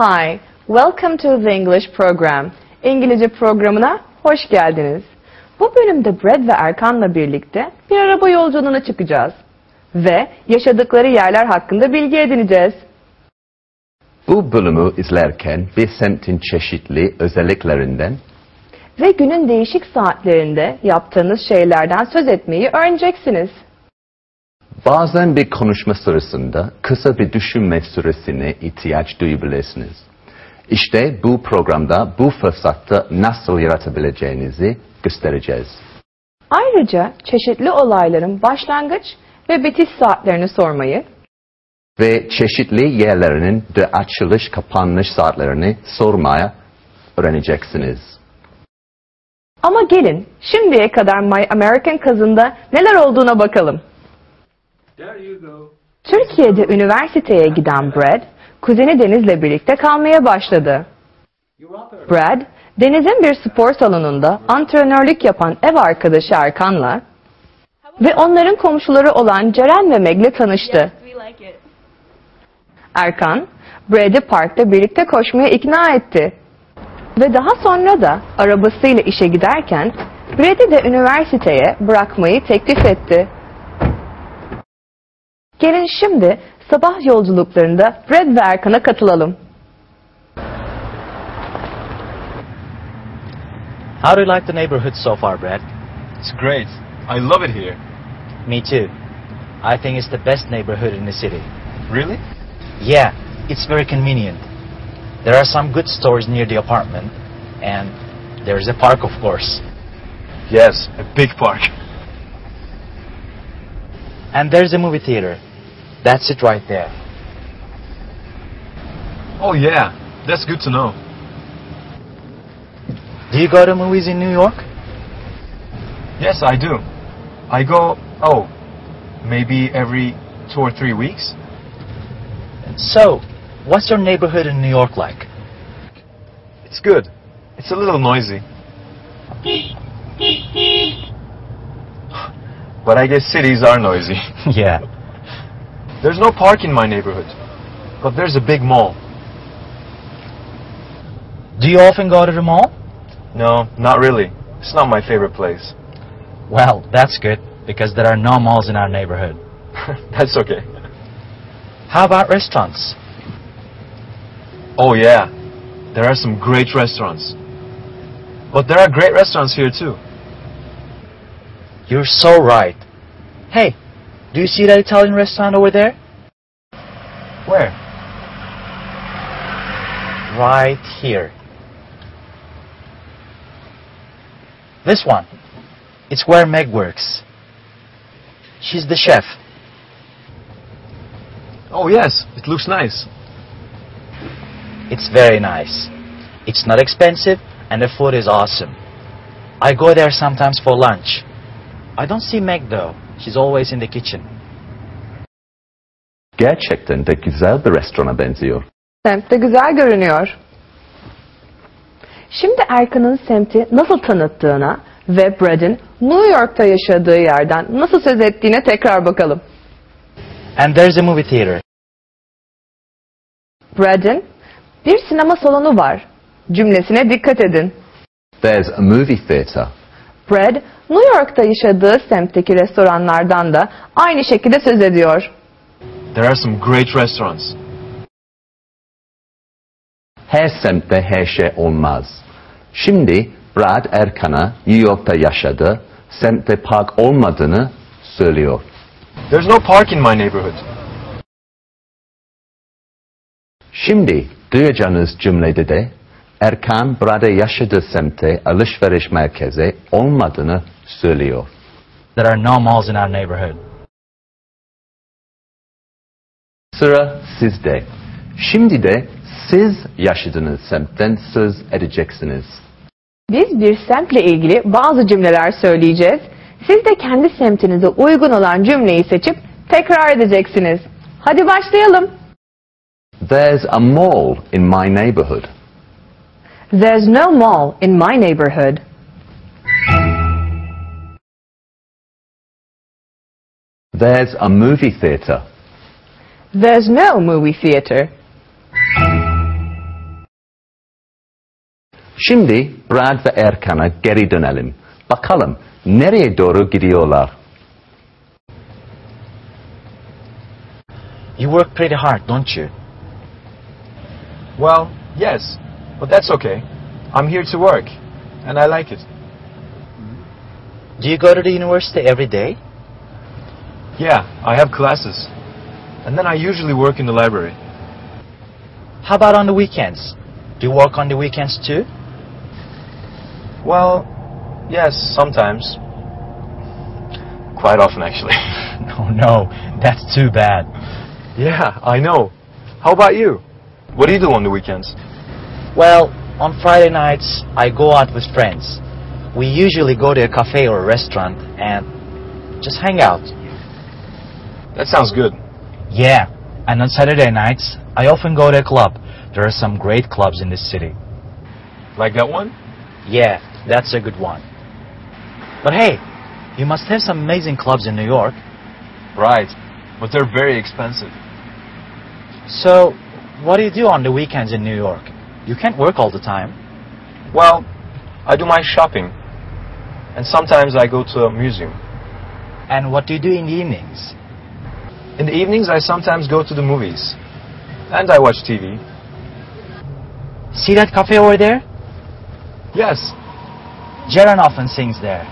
Hi, welcome to the English program. İngilizce programına hoş geldiniz. Bu bölümde Brad ve Erkan'la birlikte bir araba yolculuğuna çıkacağız. Ve yaşadıkları yerler hakkında bilgi edineceğiz. Bu bölümü izlerken bir semtin çeşitli özelliklerinden Ve günün değişik saatlerinde yaptığınız şeylerden söz etmeyi öğreneceksiniz. Bazen bir konuşma sırasında kısa bir düşünme süresine ihtiyaç duyabilirsiniz. İşte bu programda bu fırsatta nasıl yaratabileceğinizi göstereceğiz. Ayrıca çeşitli olayların başlangıç ve bitiş saatlerini sormayı, Ve çeşitli yerlerinin de açılış kapanış saatlerini sormaya öğreneceksiniz. Ama gelin şimdiye kadar My American Cousin'da neler olduğuna bakalım. Türkiye'de üniversiteye giden Brad, kuzeni Deniz'le birlikte kalmaya başladı. Brad, Deniz'in bir spor salonunda antrenörlük yapan ev arkadaşı Erkan'la ve onların komşuları olan Ceren ve Meg'le tanıştı. Erkan, Brad'i parkta birlikte koşmaya ikna etti. Ve daha sonra da arabasıyla işe giderken Brad'i de üniversiteye bırakmayı teklif etti. Gelin şimdi sabah yolculuklarında Brad ve Erkan'a katılalım. How do you like the neighborhood so far, Brad? It's great. I love it here. Me too. I think it's the best neighborhood in the city. Really? Yeah, it's very convenient. There are some good stores near the apartment, and there's a park, of course. Yes, a big park. And there's a movie theater. That's it right there. Oh yeah, that's good to know. Do you go to movies in New York? Yes, I do. I go, oh, maybe every two or three weeks. So, what's your neighborhood in New York like? It's good. It's a little noisy. But I guess cities are noisy. yeah. There's no park in my neighborhood, but there's a big mall. Do you often go to the mall? No, not really. It's not my favorite place. Well, that's good, because there are no malls in our neighborhood. That's okay. How about restaurants? Oh yeah, there are some great restaurants. But there are great restaurants here too. You're so right. Hey, do you see that Italian restaurant over there? Where? Right here. This one. It's where Meg works. She's the chef. Oh yes, it looks nice. It's very nice. It's not expensive and the food is awesome. I go there sometimes for lunch. I don't see Meg though. She's always in the kitchen. Gerçekten de güzel bir restorana benziyor. Semt de güzel görünüyor. Şimdi Erkan'ın semti nasıl tanıttığına ve Brad'in New York'ta yaşadığı yerden nasıl söz ettiğine tekrar bakalım. And there's a movie theater. Brad'in bir sinema salonu var cümlesine dikkat edin. There's a movie theater. Brad, New York'ta yaşadığı semtteki restoranlardan da aynı şekilde söz ediyor. There are some great restaurants. Her semtte her şey olmaz. Şimdi Brad Erkan'a New York'ta yaşadı, semtte park olmadığını söylüyor. There's no park in my neighborhood. Şimdi duyacağınız cümlede de Erkan Brad'a yaşadığı semtte alışveriş merkezi olmadığını söylüyor. There are no malls in our neighborhood. Sıra sizde. Şimdi de siz yaşadığınız semtten söz edeceksiniz. Biz bir semtle ilgili bazı cümleler söyleyeceğiz. Siz de kendi semtinize uygun olan cümleyi seçip tekrar edeceksiniz. Hadi başlayalım. There's a mall in my neighborhood. There's no mall in my neighborhood. There's a movie theater. There's no movie theater. Şimdi Brad ve Erkan'a geri dönelim. Bakalım nereye doğru gidiyorlar? You work pretty hard, don't you? Well, yes, but that's okay. I'm here to work, and I like it. Do you go to the university every day? Yeah, I have classes. And then I usually work in the library. How about on the weekends? Do you work on the weekends too? Well, yes, sometimes. Quite often, actually. No, no, that's too bad. yeah, I know. How about you? What do you do on the weekends? Well, on Friday nights, I go out with friends. We usually go to a cafe or a restaurant and just hang out. That sounds good. Yeah, and on Saturday nights, I often go to a club. There are some great clubs in this city. Like that one? Yeah, that's a good one. But hey, you must have some amazing clubs in New York. Right. But they're very expensive. So, what do you do on the weekends in New York? You can't work all the time. Well, I do my shopping. And sometimes I go to a museum. And what do you do in the evenings? In the evenings, I sometimes go to the movies. And I watch TV. See that cafe over there? Yes. Ceren often sings there.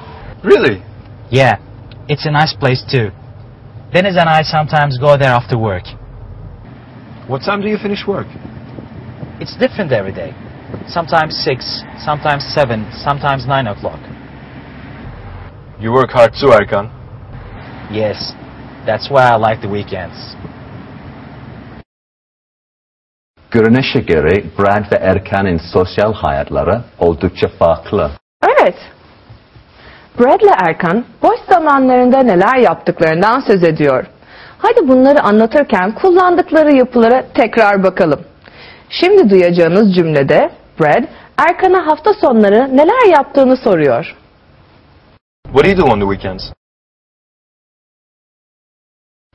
Really? Yeah, it's a nice place too. Deniz and I sometimes go there after work. What time do you finish work? It's different every day. Sometimes 6, sometimes 7, sometimes 9 o'clock. You work hard too, Erkan. Yes, that's why I like the weekends. Görünüşe göre Brad ve Erkan'ın sosyal hayatları oldukça farklı. Evet. Brad ile Erkan boş zamanlarında neler yaptıklarından söz ediyor. Hadi bunları anlatırken kullandıkları yapılara tekrar bakalım. Şimdi duyacağınız cümlede Brad, Erkan'a hafta sonları neler yaptığını soruyor. What do you do on the weekends?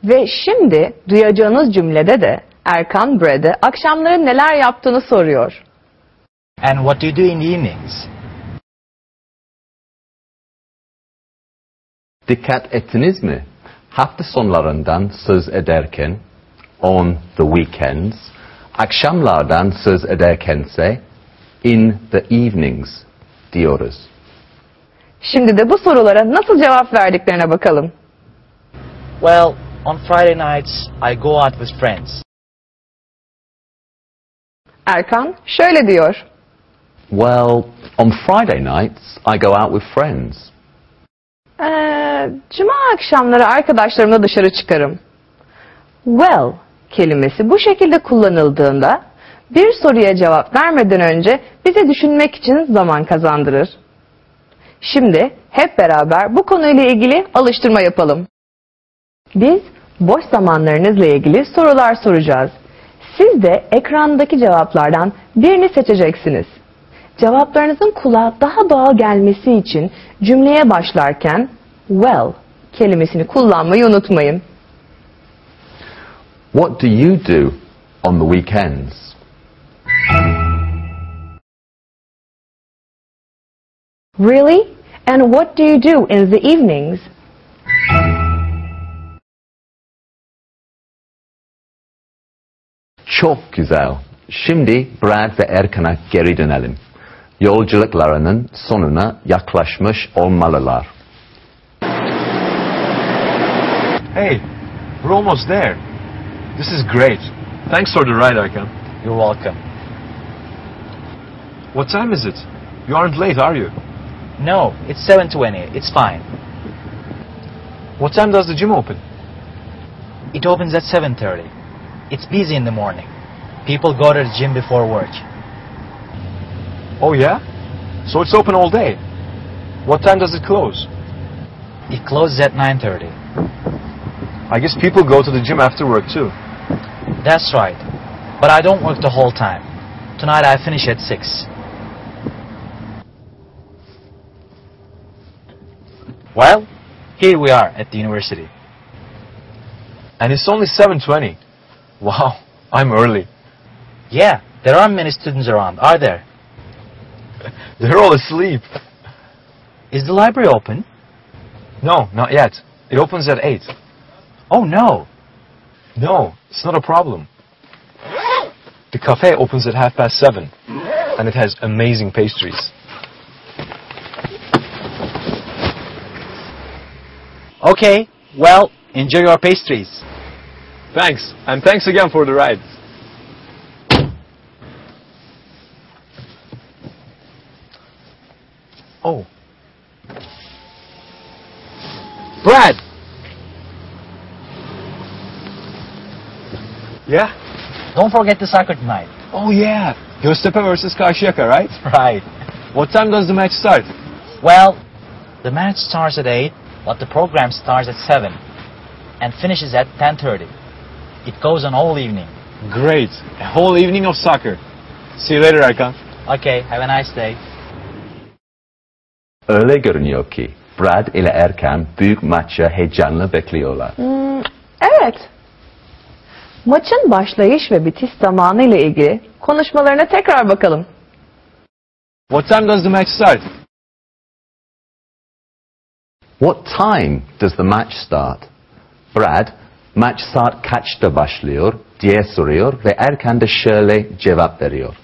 Ve şimdi duyacağınız cümlede de Erkan Brad'e akşamları neler yaptığını soruyor. And what do you do in the evenings? Dikkat ettiniz mi? Hafta sonlarından söz ederken on the weekends, akşamlardan söz ederkense in the evenings diyoruz. Şimdi de bu sorulara nasıl cevap verdiklerine bakalım. Well, on Friday nights, I go out with friends. Erkan şöyle diyor. Well, on Friday nights I go out with friends. Ee, Cuma akşamları arkadaşlarımla dışarı çıkarım. Well kelimesi bu şekilde kullanıldığında bir soruya cevap vermeden önce bize düşünmek için zaman kazandırır. Şimdi hep beraber bu konuyla ilgili alıştırma yapalım. Biz boş zamanlarınızla ilgili sorular soracağız. Siz de ekrandaki cevaplardan birini seçeceksiniz. Cevaplarınızın kulağa daha doğal gelmesi için cümleye başlarken well kelimesini kullanmayı unutmayın. What do you do on the weekends? Really? And what do you do in the evenings? Çok güzel. Şimdi Brad ve Erkan'a geri dönelim. Yolculuklarının sonuna yaklaşmış olmalılar. Hey, we're almost there. This is great. Thanks for the ride, Erkan. You're welcome. What time is it? You aren't late, are you? No, it's 7.20. It's fine. What time does the gym open? It opens at 7.30. It's busy in the morning. People go to the gym before work. Oh, yeah? So it's open all day. What time does it close? It closes at 9.30. I guess people go to the gym after work, too. That's right. But I don't work the whole time. Tonight I finish at 6. Well, here we are at the university. And it's only 7.20. Wow, I'm early. Yeah, there aren't many students around, are there? They're all asleep. Is the library open? No, not yet. It opens at 8. Oh no. No, it's not a problem. The cafe opens at half past 7. And it has amazing pastries. Okay, well, enjoy your pastries. Thanks. And thanks again for the ride. Oh. Brad! Yeah? Don't forget the soccer tonight. Oh yeah. Göztepe versus Karşıyaka, right? Right. What time does the match start? Well, the match starts at 8, but the program starts at 7 and finishes at 10.30. It goes on all evening. Great. A whole evening of soccer. See you later, Erkan. Okay, have a nice day. Öyle görünüyor ki Brad ile Erkan büyük maçı heyecanla bekliyorlar. Hmm, evet. Maçın başlayış ve bitiş zamanı ile ilgili konuşmalarına tekrar bakalım. What time does the match start? What time does the match start? Brad, maç saat kaçta başlıyor diye soruyor ve Erkan da şöyle cevap veriyor.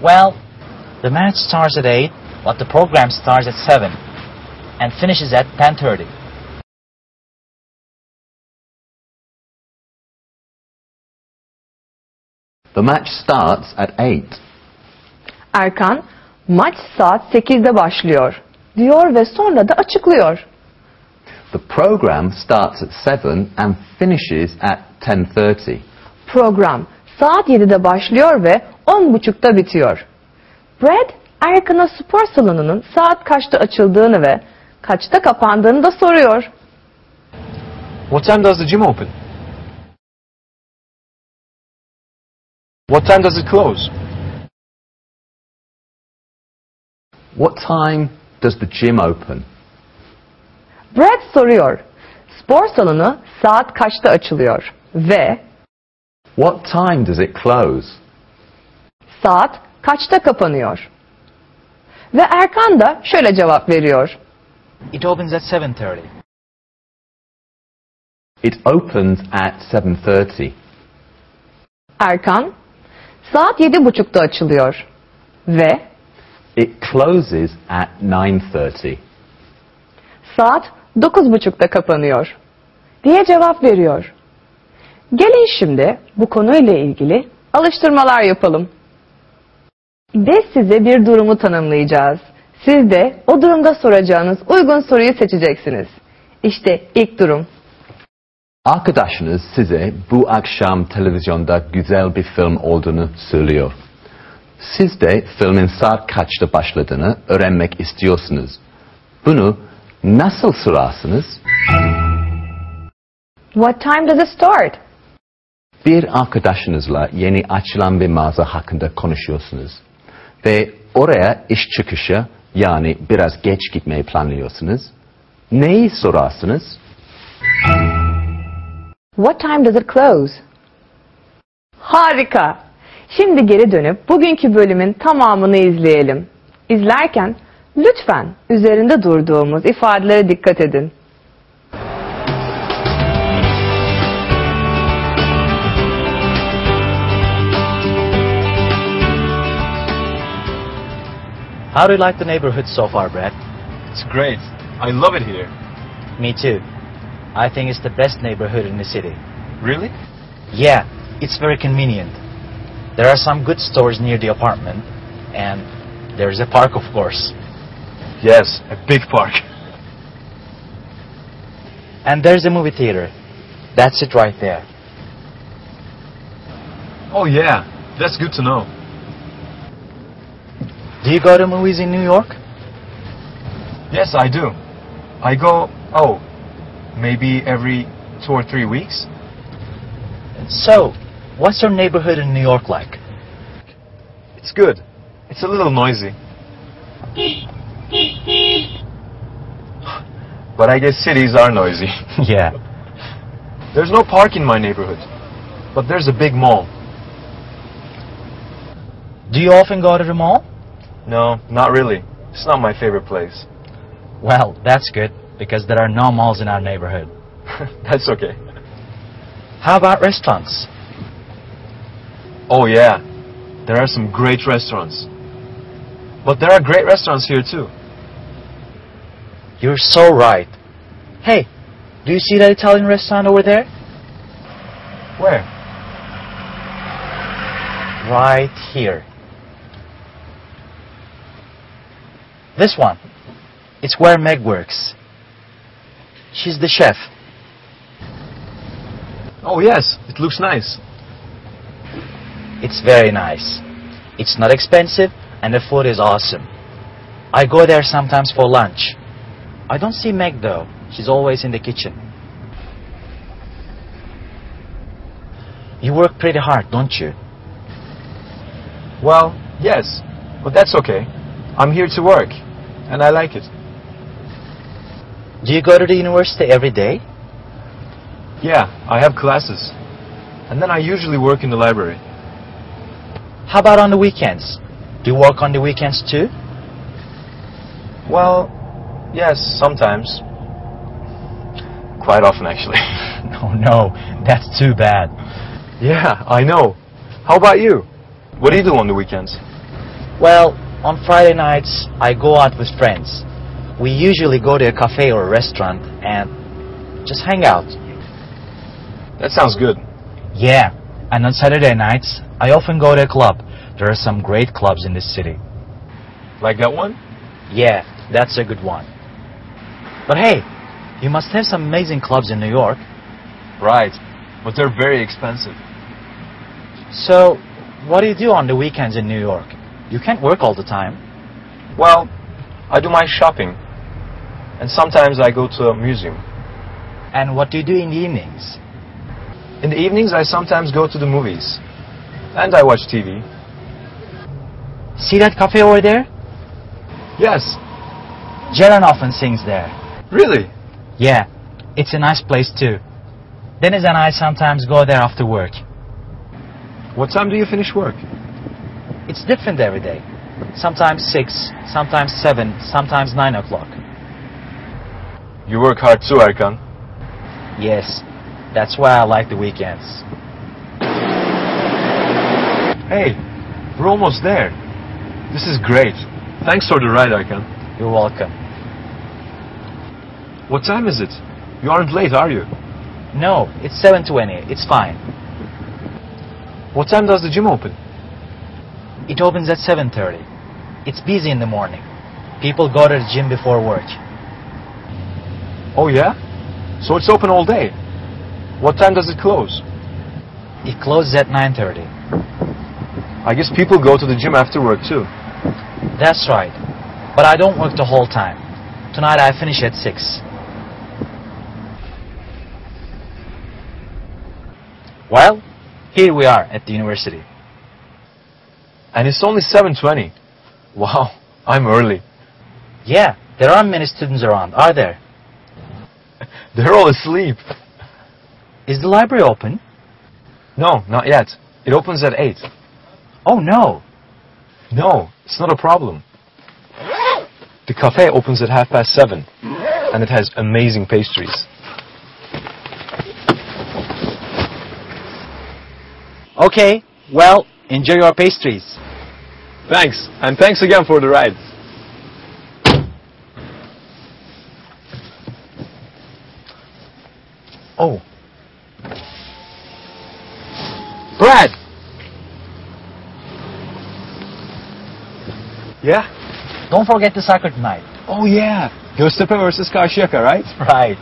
Well, the match starts at 8, but the program starts at 7 and finishes at 10.30. The match starts at 8. Erkan, maç saat 8'de başlıyor diyor ve sonra da açıklıyor. The program starts at 7 and finishes at 10.30. Program saat 7'de başlıyor ve 10.30'da bitiyor. Brad, Erkan'a spor salonunun saat kaçta açıldığını ve kaçta kapandığını da soruyor. What time does the gym open? What time does it close? What time does the gym open? Brad soruyor. Spor salonu saat kaçta açılıyor ve What time does it close? saat kaçta kapanıyor? Ve Erkan da şöyle cevap veriyor. It opens at 7.30. It opens at 7.30. Erkan, saat yedi buçukta açılıyor ve It closes at 9.30. saat dokuz buçukta kapanıyor diye cevap veriyor. Gelin şimdi bu konuyla ilgili alıştırmalar yapalım. Biz size bir durumu tanımlayacağız. Siz de o durumda soracağınız uygun soruyu seçeceksiniz. İşte ilk durum. Arkadaşınız size bu akşam televizyonda güzel bir film olduğunu söylüyor. Siz de filmin saat kaçta başladığını öğrenmek istiyorsunuz. Bunu nasıl sorarsınız? What time does it start? Bir arkadaşınızla yeni açılan bir mağaza hakkında konuşuyorsunuz. Ve oraya iş çıkışı yani biraz geç gitmeyi planlıyorsunuz. Neyi sorarsınız? What time does it close? Harika. Şimdi geri dönüp bugünkü bölümün tamamını izleyelim. İzlerken lütfen üzerinde durduğumuz ifadelere dikkat edin. How do you like the neighborhood so far, Brad? It's great. I love it here. Me too. I think it's the best neighborhood in the city. Really? Yeah, it's very convenient. There are some good stores near the apartment, and there's a park, of course. Yes, a big park. And there's a movie theater. That's it right there. Oh yeah, that's good to know. Do you go to movies in New York? Yes, I do. I go, oh, maybe every two or three weeks. So, what's your neighborhood in New York like? It's good. It's a little noisy. But I guess cities are noisy. yeah. There's no park in my neighborhood, but there's a big mall. Do you often go to the mall? No, not really. It's not my favorite place. Well, that's good because there are no malls in our neighborhood. That's okay. How about restaurants? Oh yeah, there are some great restaurants. But there are great restaurants here too. You're so right. Hey, do you see that Italian restaurant over there? Where? Right here. This one. It's where Meg works. She's the chef. Oh yes, it looks nice. It's very nice. It's not expensive and the food is awesome. I go there sometimes for lunch. I don't see Meg though. She's always in the kitchen. You work pretty hard, don't you? Well, yes, but that's okay. I'm here to work, and I like it. Do you go to the university every day? Yeah, I have classes. And then I usually work in the library. How about on the weekends? Do you work on the weekends too? Well, yes, sometimes. Quite often, actually. No, no, that's too bad. yeah, I know. How about you? What do you do on the weekends? Well, on Friday nights, I go out with friends. We usually go to a cafe or a restaurant and just hang out. That sounds good. Yeah, and on Saturday nights, I often go to a club. There are some great clubs in this city. Like that one? Yeah, that's a good one. But hey, you must have some amazing clubs in New York. Right. But they're very expensive. So, what do you do on the weekends in New York? You can't work all the time. Well, I do my shopping. And sometimes I go to a museum. And what do you do in the evenings? In the evenings, I sometimes go to the movies. And I watch TV. See that cafe over there? Yes. Ceren often sings there. Really? Yeah, it's a nice place too. Deniz and I sometimes go there after work. What time do you finish work? It's different every day. Sometimes 6, sometimes 7, sometimes 9 o'clock. You work hard too, Erkan. Yes, that's why I like the weekends. Hey, we're almost there. This is great. Thanks for the ride, Erkan. You're welcome. What time is it? You aren't late, are you? No, it's 7.20. It's fine. What time does the gym open? It opens at 7.30. It's busy in the morning. People go to the gym before work. Oh, yeah? So it's open all day. What time does it close? It closes at 9.30. I guess people go to the gym after work too. That's right. But I don't work the whole time. Tonight I finish at 6. Well, here we are at the university. And it's only 7.20. Wow, I'm early. Yeah, there aren't many students around, are there? They're all asleep. Is the library open? No, not yet. It opens at 8. Oh no. No, it's not a problem. The cafe opens at half past 7. And it has amazing pastries. Okay, well, enjoy your pastries. Thanks. And thanks again for the ride. Oh, Brad! Yeah? don't forget the soccer tonight. Oh yeah. Göztepe versus Karşıyaka, right? Right.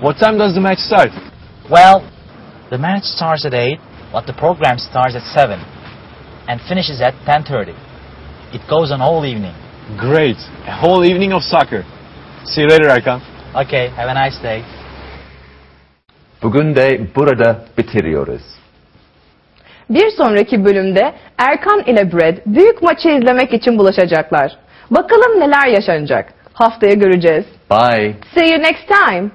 What time does the match start? Well, the match starts at 8, but the program starts at 7 and finishes at 10.30. It goes on all evening. Great. A whole evening of soccer. See you later, Erkan. Okay, have a nice day. Bugün de burada bitiriyoruz. Bir sonraki bölümde Erkan ile Brad büyük maçı izlemek için buluşacaklar. Bakalım neler yaşanacak. Haftaya göreceğiz. Bye. See you next time.